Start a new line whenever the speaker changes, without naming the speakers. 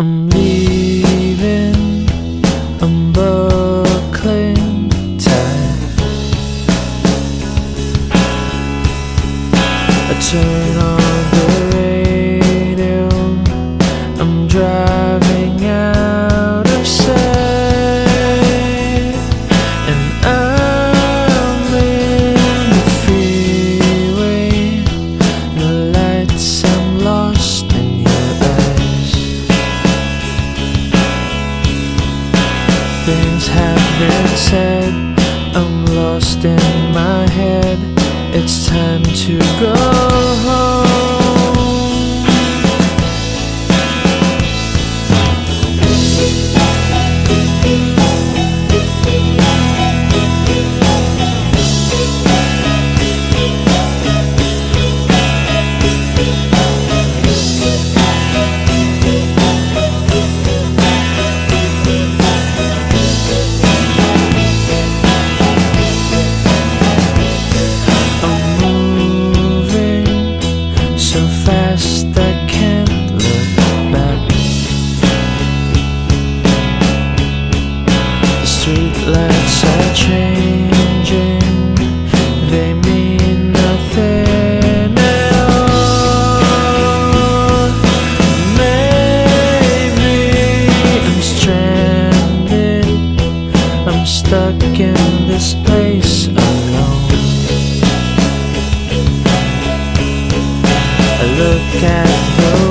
I'm leaving, I'm buckling tight. I turn on I'm lost in my head. It's time to go streetlights are changing, they mean nothing. Maybe I'm stranded, I'm stuck in this place alone. I look at the